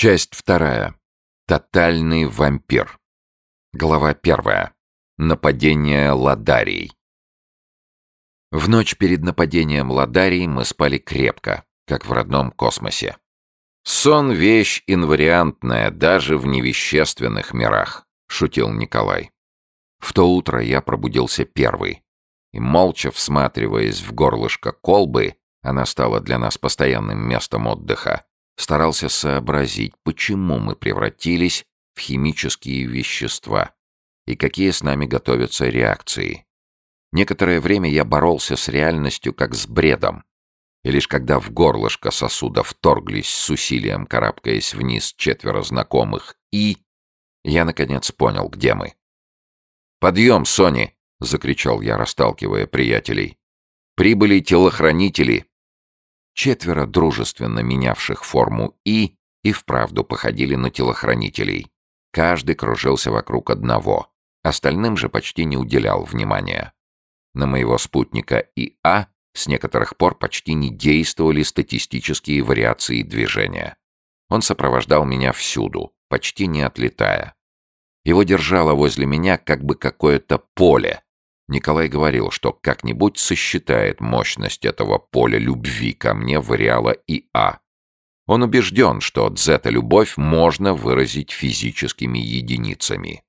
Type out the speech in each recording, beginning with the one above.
Часть вторая. Тотальный вампир. Глава первая. Нападение ладарий. В ночь перед нападением ладарий мы спали крепко, как в родном космосе. Сон — вещь инвариантная даже в невещественных мирах, шутил Николай. В то утро я пробудился первый. И молча всматриваясь в горлышко колбы, она стала для нас постоянным местом отдыха, старался сообразить, почему мы превратились в химические вещества и какие с нами готовятся реакции. Некоторое время я боролся с реальностью как с бредом, и лишь когда в горлышко сосуда вторглись с усилием, карабкаясь вниз четверо знакомых, и... Я, наконец, понял, где мы. «Подъем, Сони!» — закричал я, расталкивая приятелей. «Прибыли телохранители!» Четверо дружественно менявших форму «И» и вправду походили на телохранителей. Каждый кружился вокруг одного, остальным же почти не уделял внимания. На моего спутника ИА с некоторых пор почти не действовали статистические вариации движения. Он сопровождал меня всюду, почти не отлетая. Его держало возле меня как бы какое-то поле, Николай говорил, что как-нибудь сосчитает мощность этого поля любви ко мне в Реала и А. Он убежден, что дзета-любовь можно выразить физическими единицами.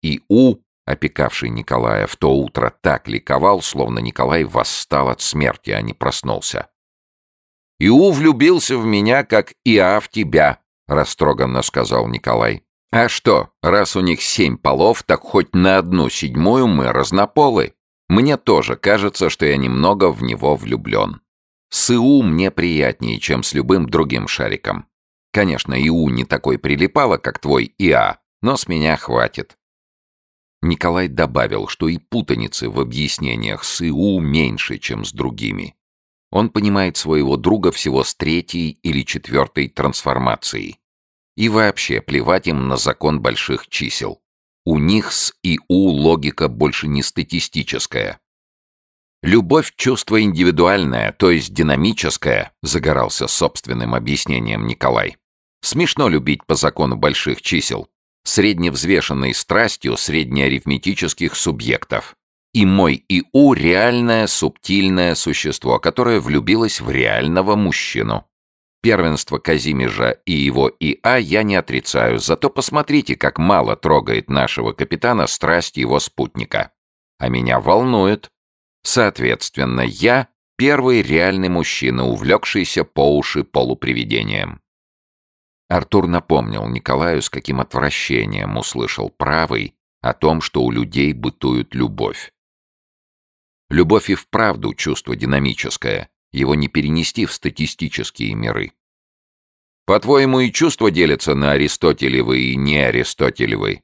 И У, опекавший Николая в то утро, так ликовал, словно Николай восстал от смерти, а не проснулся. «Иу влюбился в меня, как Иа в тебя», — растроганно сказал Николай. А что, раз у них семь полов, так хоть на одну седьмую мы разнополы. Мне тоже кажется, что я немного в него влюблен. С ИУ мне приятнее, чем с любым другим шариком. Конечно, ИУ не такой прилипало, как твой ИА, но с меня хватит. Николай добавил, что и путаницы в объяснениях с ИУ меньше, чем с другими. Он понимает своего друга всего с третьей или четвертой трансформацией. И вообще плевать им на закон больших чисел. У них с ИУ логика больше не статистическая. «Любовь — чувство индивидуальное, то есть динамическое», — загорался собственным объяснением Николай. «Смешно любить по закону больших чисел, средневзвешенной страстью среднеарифметических субъектов. И мой ИУ — реальное субтильное существо, которое влюбилось в реального мужчину. Первенство Казимежа и его ИА я не отрицаю, зато посмотрите, как мало трогает нашего капитана страсть его спутника. А меня волнует. Соответственно, я первый реальный мужчина, увлекшийся по уши полупривидением. Артур напомнил Николаю, с каким отвращением услышал правый о том, что у людей бытует любовь. Любовь и вправду чувство динамическое, его не перенести в статистические миры. По-твоему, и чувства делятся на аристотелевы и неаристотелевы?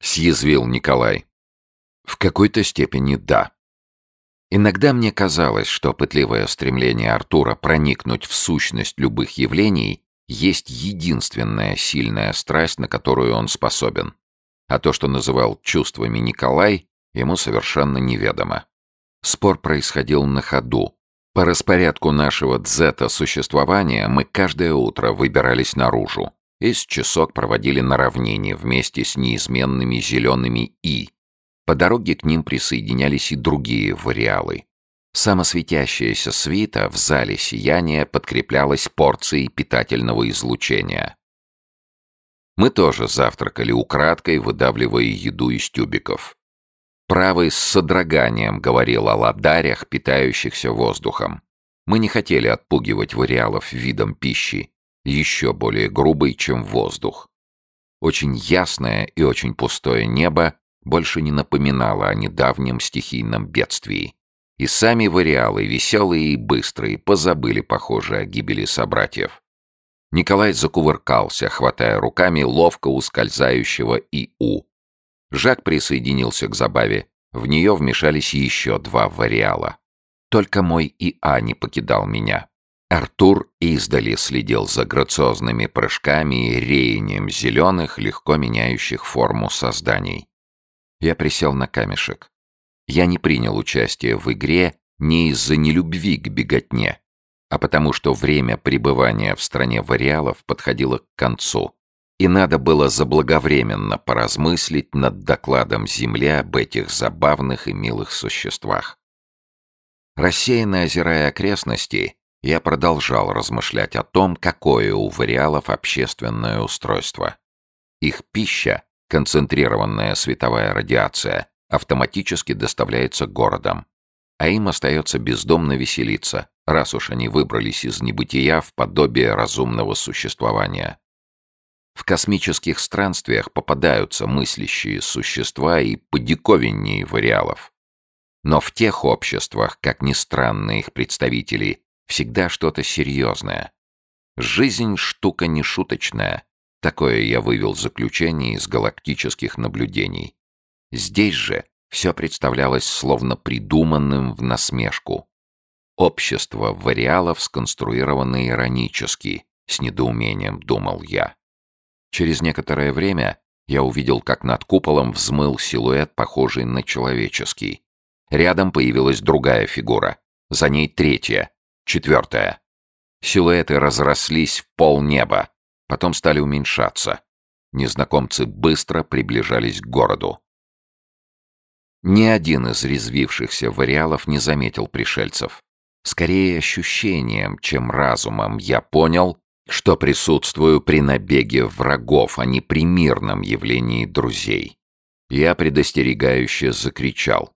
Съязвил Николай. В какой-то степени да. Иногда мне казалось, что пытливое стремление Артура проникнуть в сущность любых явлений есть единственная сильная страсть, на которую он способен. А то, что называл чувствами Николай, ему совершенно неведомо. Спор происходил на ходу, по распорядку нашего дзета существования мы каждое утро выбирались наружу и с часок проводили на равнине вместе с неизменными зелеными «и». По дороге к ним присоединялись и другие вариалы. Самосветящаяся свита в зале сияния подкреплялась порцией питательного излучения. Мы тоже завтракали украдкой, выдавливая еду из тюбиков. Правый с содроганием говорил о ладарях, питающихся воздухом. Мы не хотели отпугивать вариалов видом пищи, еще более грубой, чем воздух. Очень ясное и очень пустое небо больше не напоминало о недавнем стихийном бедствии. И сами вариалы, веселые и быстрые, позабыли, похоже, о гибели собратьев. Николай закувыркался, хватая руками ловко ускользающего ИУ. Жак присоединился к забаве. В нее вмешались еще два вариала. Только мой ИА не покидал меня. Артур издали следил за грациозными прыжками и реянием зеленых, легко меняющих форму созданий. Я присел на камешек. Я не принял участие в игре не из-за нелюбви к беготне. а потому что время пребывания в стране вариалов подходило к концу, и надо было заблаговременно поразмыслить над докладом Земли об этих забавных и милых существах. Рассеянно озирая окрестности, я продолжал размышлять о том, какое у вариалов общественное устройство. Их пища, концентрированная световая радиация, автоматически доставляется городом, а им остается бездомно веселиться, раз уж они выбрались из небытия в подобие разумного существования. В космических странствиях попадаются мыслящие существа и подиковиннее вариалов. Но в тех обществах, как ни странно их представители, всегда что-то серьезное. Жизнь — штука нешуточная. Такое я вывел заключение из галактических наблюдений. Здесь же все представлялось словно придуманным в насмешку. Общество вариалов сконструировано иронически, с недоумением думал я. Через некоторое время я увидел, как над куполом взмыл силуэт, похожий на человеческий. Рядом появилась другая фигура, за ней третья, четвертая. Силуэты разрослись в полнеба, потом стали уменьшаться. Незнакомцы быстро приближались к городу. Ни один из резвившихся вариалов не заметил пришельцев. Скорее ощущением, чем разумом, я понял, что присутствую при набеге врагов, а не при мирном явлении друзей. Я предостерегающе закричал.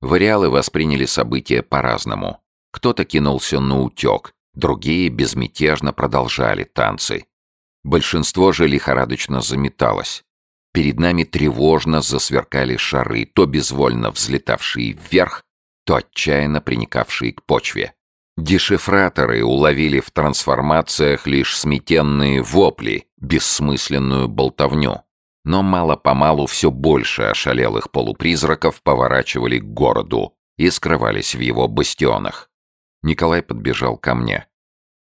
Вариалы восприняли события по-разному. Кто-то кинулся на утек, другие безмятежно продолжали танцы. Большинство же лихорадочно заметалось. Перед нами тревожно засверкали шары, то безвольно взлетавшие вверх, то отчаянно приникавшие к почве. Дешифраторы уловили в трансформациях лишь сметенные вопли, бессмысленную болтовню. Но мало-помалу все больше ошалелых полупризраков поворачивали к городу и скрывались в его бастионах. Николай подбежал ко мне.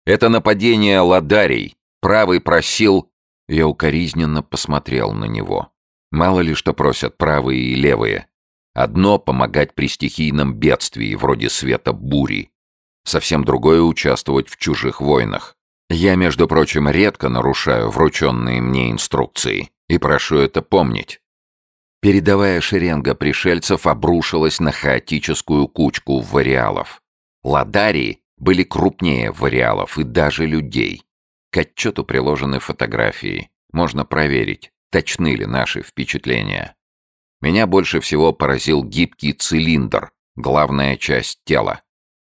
«Это нападение ладарей. Правый просил...» Я укоризненно посмотрел на него. Мало ли что просят правые и левые. Одно — помогать при стихийном бедствии, вроде света бури, Совсем другое участвовать в чужих войнах. Я, между прочим, редко нарушаю врученные мне инструкции, и прошу это помнить. Передовая шеренга пришельцев обрушилась на хаотическую кучку вариалов. Ладарии были крупнее вариалов и даже людей. К отчету приложены фотографии. Можно проверить, точны ли наши впечатления. Меня больше всего поразил гибкий цилиндр, главная часть тела.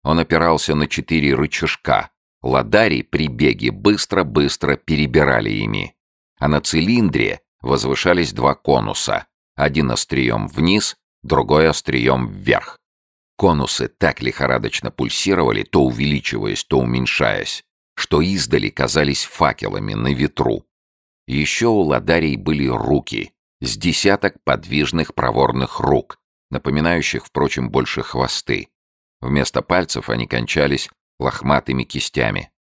Он опирался на четыре рычажка. Ладари при беге быстро-быстро перебирали ими. А на цилиндре возвышались два конуса. Один острием вниз, другой острием вверх. Конусы так лихорадочно пульсировали, то увеличиваясь, то уменьшаясь, что издали казались факелами на ветру. Еще у ладарей были руки, с десяток подвижных проворных рук, напоминающих, впрочем, больше хвосты. Вместо пальцев они кончались лохматыми кистями.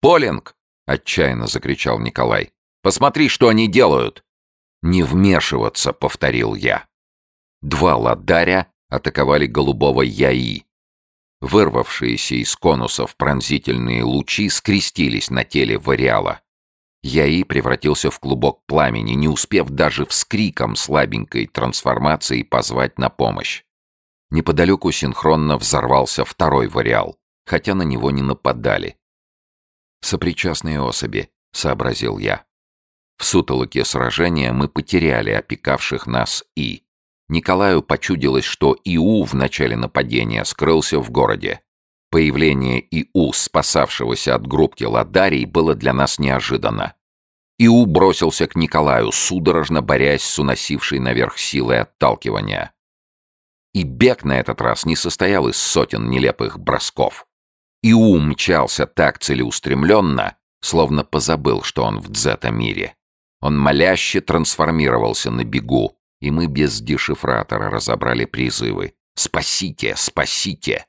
«Полинг!» — отчаянно закричал Николай. «Посмотри, что они делают!» «Не вмешиваться!» — повторил я. Два ладаря атаковали голубого яи. Вырвавшиеся из конусов пронзительные лучи скрестились на теле вариала. Яи превратился в клубок пламени, не успев даже вскриком слабенькой трансформации позвать на помощь. Неподалеку синхронно взорвался второй вариал, хотя на него не нападали. «Сопричастные особи», — сообразил я. В сутолоке сражения мы потеряли опекавших нас И. Николаю почудилось, что Иу в начале нападения скрылся в городе. Появление Иу, спасавшегося от группки Ладарий, было для нас неожиданно. Иу бросился к Николаю, судорожно борясь с уносившей наверх силой отталкивания. И бег на этот раз не состоял из сотен нелепых бросков. И ум мчался так целеустремленно, словно позабыл, что он в дзета-мире. Он моляще трансформировался на бегу, и мы без дешифратора разобрали призывы. «Спасите! Спасите!»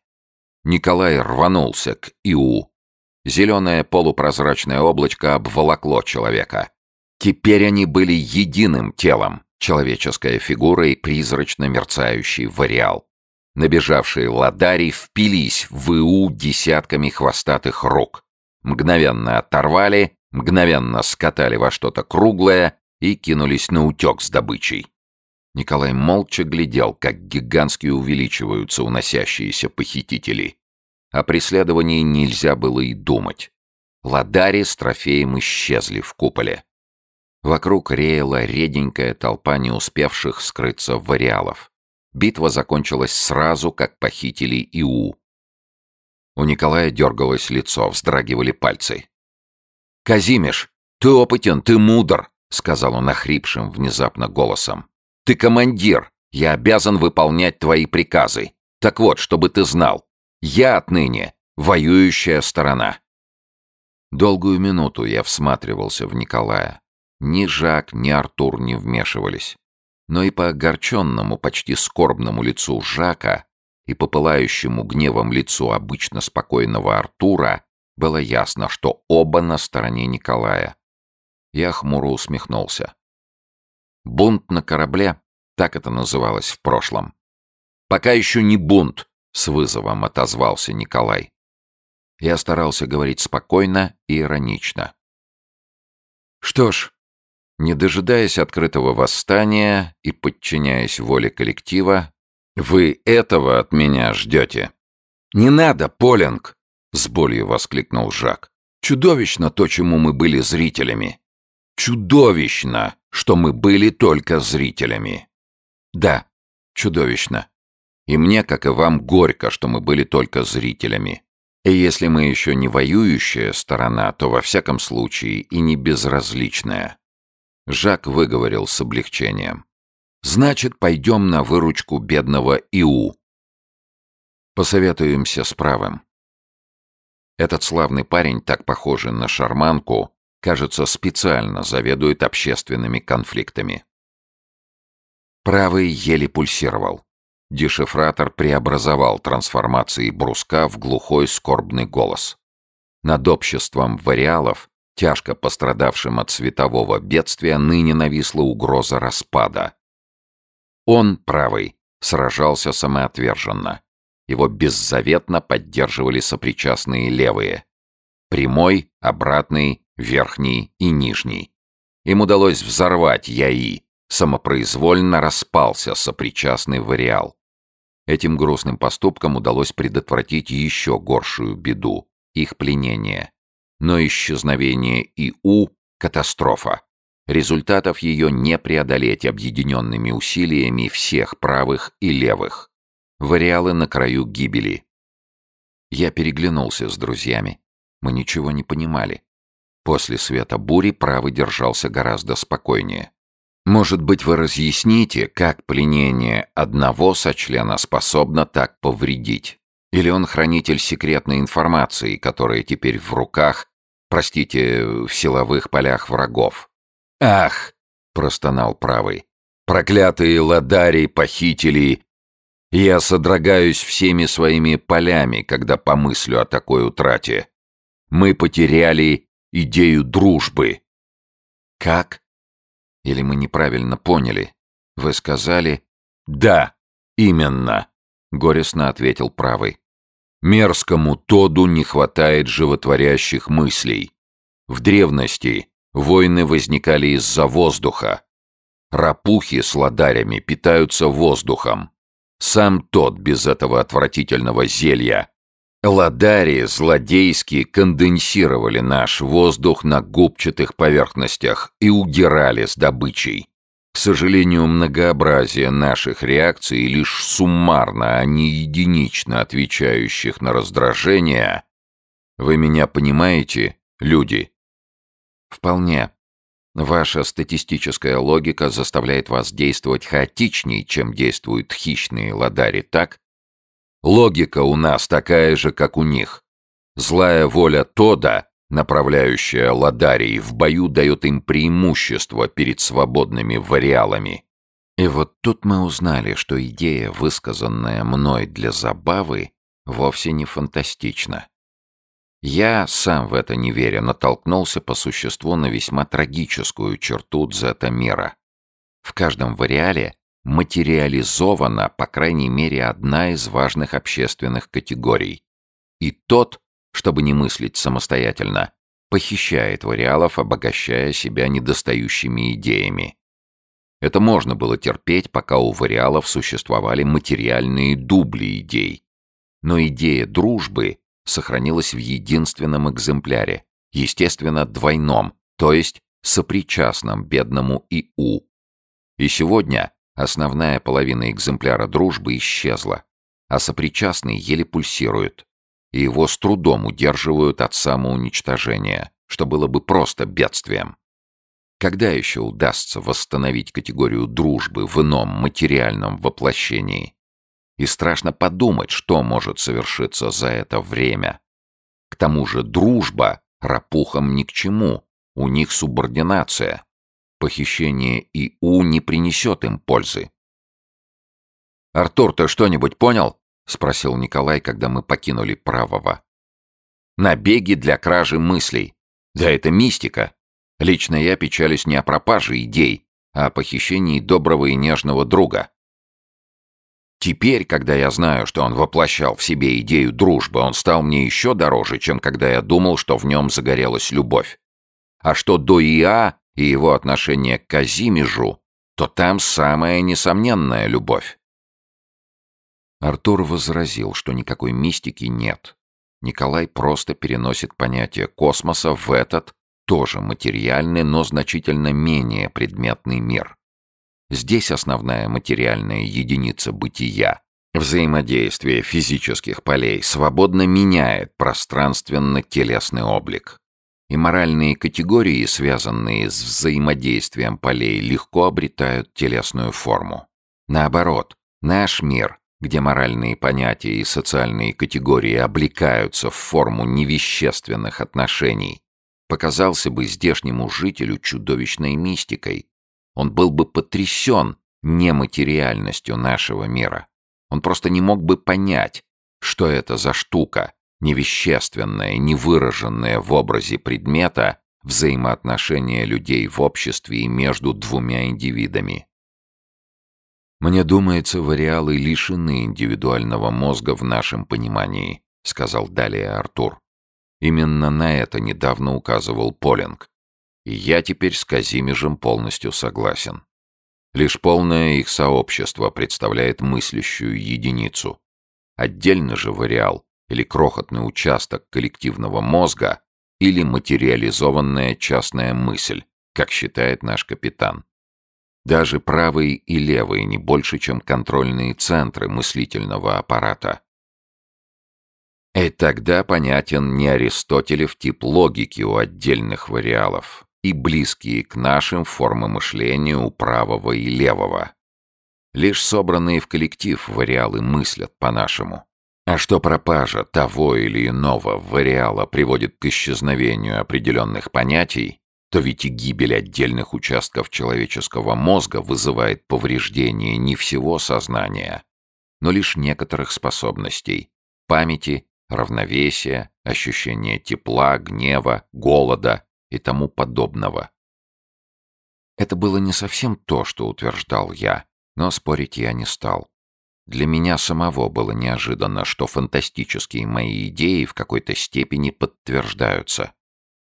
Николай рванулся к Иу. Зеленое полупрозрачное облачко обволокло человека. Теперь они были единым телом человеческая фигура и призрачно мерцающий вариал. Набежавшие ладари впились в ИУ десятками хвостатых рук. Мгновенно оторвали, мгновенно скатали во что-то круглое и кинулись на утек с добычей. Николай молча глядел, как гигантски увеличиваются уносящиеся похитители. О преследовании нельзя было и думать. Ладари с трофеем исчезли в куполе. Вокруг реяла реденькая толпа не успевших скрыться вариалов. Битва закончилась сразу, как похитили Иу. У Николая дергалось лицо, вздрагивали пальцы. «Казимиш, ты опытен, ты мудр!» — сказал он охрипшим внезапно голосом. «Ты командир, я обязан выполнять твои приказы. Так вот, чтобы ты знал, я отныне воюющая сторона». Долгую минуту я всматривался в Николая. Ни Жак, ни Артур не вмешивались. Но и по огорченному, почти скорбному лицу Жака и по пылающему гневом лицу обычно спокойного Артура было ясно, что оба на стороне Николая. Я хмуро усмехнулся. Бунт на корабле, так это называлось в прошлом. Пока еще не бунт, с вызовом отозвался Николай. Я старался говорить спокойно и иронично. Что ж, не дожидаясь открытого восстания и подчиняясь воле коллектива, вы этого от меня ждете. Не надо, Полинг! С болью воскликнул Жак. Чудовищно то, чему мы были зрителями. Чудовищно, что мы были только зрителями. Да, чудовищно. И мне, как и вам, горько, что мы были только зрителями. И если мы еще не воюющая сторона, то во всяком случае и не безразличная. Жак выговорил с облегчением. «Значит, пойдем на выручку бедного Иу. Посоветуемся с правым. Этот славный парень, так похожий на шарманку, кажется, специально заведует общественными конфликтами. Правый еле пульсировал. Дешифратор преобразовал трансформации бруска в глухой скорбный голос. Над обществом вариалов тяжко пострадавшим от светового бедствия, ныне нависла угроза распада. Он, правый, сражался самоотверженно. Его беззаветно поддерживали сопричастные левые. Прямой, обратный, верхний и нижний. Им удалось взорвать ЯИ, самопроизвольно распался сопричастный вариал. Этим грустным поступком удалось предотвратить еще горшую беду — их пленение но исчезновение ИУ — катастрофа. Результатов ее не преодолеть объединенными усилиями всех правых и левых. Вариалы на краю гибели. Я переглянулся с друзьями. Мы ничего не понимали. После света бури правый держался гораздо спокойнее. Может быть, вы разъясните, как пленение одного сочлена способно так повредить? Или он хранитель секретной информации, которая теперь в руках Простите, в силовых полях врагов. «Ах!» — простонал правый. «Проклятые ладари, похитили! Я содрогаюсь всеми своими полями, когда помыслю о такой утрате. Мы потеряли идею дружбы». «Как?» Или мы неправильно поняли? Вы сказали «Да, именно», — горестно ответил правый. Мерзкому Тоду не хватает животворящих мыслей. В древности войны возникали из-за воздуха. Рапухи с ладарями питаются воздухом. Сам тот без этого отвратительного зелья. Ладари злодейски конденсировали наш воздух на губчатых поверхностях и удирали с добычей. Сожалению, многообразие наших реакций лишь суммарно, а не единично отвечающих на раздражение. Вы меня понимаете, люди? Вполне. Ваша статистическая логика заставляет вас действовать хаотичнее, чем действуют хищные ладари, так? Логика у нас такая же, как у них. Злая воля Тода направляющая ладарий в бою дает им преимущество перед свободными вариалами. И вот тут мы узнали, что идея, высказанная мной для забавы, вовсе не фантастична. Я, сам в это не веря, натолкнулся по существу на весьма трагическую черту дзета мира. В каждом вариале материализована, по крайней мере, одна из важных общественных категорий. И тот, чтобы не мыслить самостоятельно, похищает вариалов, обогащая себя недостающими идеями. Это можно было терпеть, пока у вариалов существовали материальные дубли идей. Но идея дружбы сохранилась в единственном экземпляре, естественно, двойном, то есть сопричастном бедному ИУ. И сегодня основная половина экземпляра дружбы исчезла, а сопричастный еле пульсирует, и его с трудом удерживают от самоуничтожения, что было бы просто бедствием. Когда еще удастся восстановить категорию дружбы в ином материальном воплощении? И страшно подумать, что может совершиться за это время. К тому же дружба рапухам ни к чему, у них субординация. Похищение ИУ не принесет им пользы. «Артур, ты что-нибудь понял?» — спросил Николай, когда мы покинули правого. «Набеги для кражи мыслей. Да это мистика. Лично я печалюсь не о пропаже идей, а о похищении доброго и нежного друга. Теперь, когда я знаю, что он воплощал в себе идею дружбы, он стал мне еще дороже, чем когда я думал, что в нем загорелась любовь. А что до Иа и его отношение к Казимежу, то там самая несомненная любовь. Артур возразил, что никакой мистики нет. Николай просто переносит понятие космоса в этот, тоже материальный, но значительно менее предметный мир. Здесь основная материальная единица бытия, взаимодействие физических полей, свободно меняет пространственно-телесный облик. И моральные категории, связанные с взаимодействием полей, легко обретают телесную форму. Наоборот, наш мир, где моральные понятия и социальные категории облекаются в форму невещественных отношений, показался бы здешнему жителю чудовищной мистикой, он был бы потрясен нематериальностью нашего мира. Он просто не мог бы понять, что это за штука, невещественная, невыраженная в образе предмета, взаимоотношения людей в обществе и между двумя индивидами. «Мне думается, вариалы лишены индивидуального мозга в нашем понимании», — сказал далее Артур. Именно на это недавно указывал Полинг. И я теперь с Казимежем полностью согласен. Лишь полное их сообщество представляет мыслящую единицу. Отдельно же вариал или крохотный участок коллективного мозга или материализованная частная мысль, как считает наш капитан. Даже правые и левые не больше, чем контрольные центры мыслительного аппарата. И тогда понятен не Аристотелев тип логики у отдельных вариалов, и близкие к нашим формы мышления у правого и левого. Лишь собранные в коллектив вариалы мыслят по-нашему. А что пропажа того или иного вариала приводит к исчезновению определенных понятий, то ведь и гибель отдельных участков человеческого мозга вызывает повреждение не всего сознания, но лишь некоторых способностей — памяти, равновесия, ощущения тепла, гнева, голода, и тому подобного. Это было не совсем то, что утверждал я, но спорить я не стал. Для меня самого было неожиданно, что фантастические мои идеи в какой-то степени подтверждаются.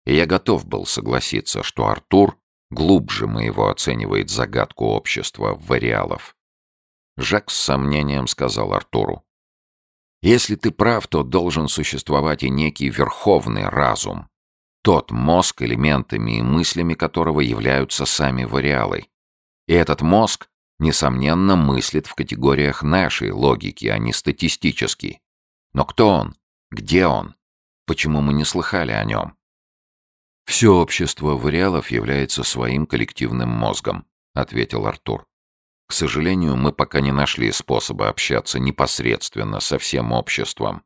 И я готов был согласиться, что Артур глубже моего оценивает загадку общества вариалов. Жак с сомнением сказал Артуру. «Если ты прав, то должен существовать и некий верховный разум, тот мозг, элементами и мыслями которого являются сами вариалы. И этот мозг, несомненно, мыслит в категориях нашей логики, а не статистически. Но кто он? Где он? Почему мы не слыхали о нем? «Все общество вариалов является своим коллективным мозгом», — ответил Артур. «К сожалению, мы пока не нашли способа общаться непосредственно со всем обществом,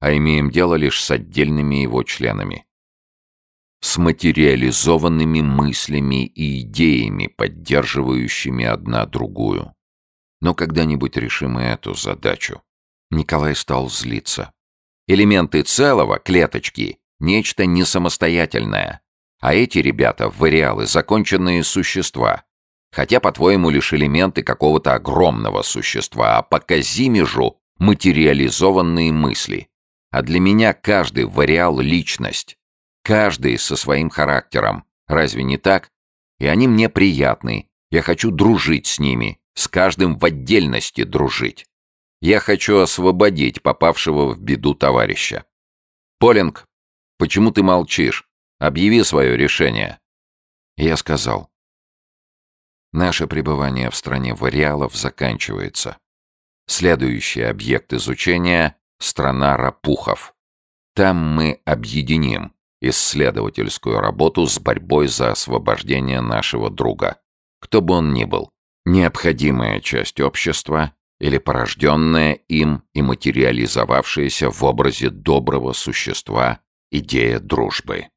а имеем дело лишь с отдельными его членами с материализованными мыслями и идеями, поддерживающими одна другую. Но когда-нибудь решим и эту задачу. Николай стал злиться. Элементы целого, клеточки, нечто не самостоятельное. А эти ребята, вариалы, законченные существа. Хотя, по-твоему, лишь элементы какого-то огромного существа, а по Казимежу материализованные мысли. А для меня каждый вариал — личность. Каждый со своим характером. Разве не так? И они мне приятны. Я хочу дружить с ними, с каждым в отдельности дружить. Я хочу освободить попавшего в беду товарища. Полинг, почему ты молчишь? Объяви свое решение. Я сказал. Наше пребывание в стране вариалов заканчивается. Следующий объект изучения — страна рапухов. Там мы объединим исследовательскую работу с борьбой за освобождение нашего друга, кто бы он ни был, необходимая часть общества или порожденная им и материализовавшаяся в образе доброго существа идея дружбы.